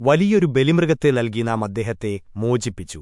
വലിയൊരു ബലിമൃഗത്തെ നൽകി നാം അദ്ദേഹത്തെ മോചിപ്പിച്ചു.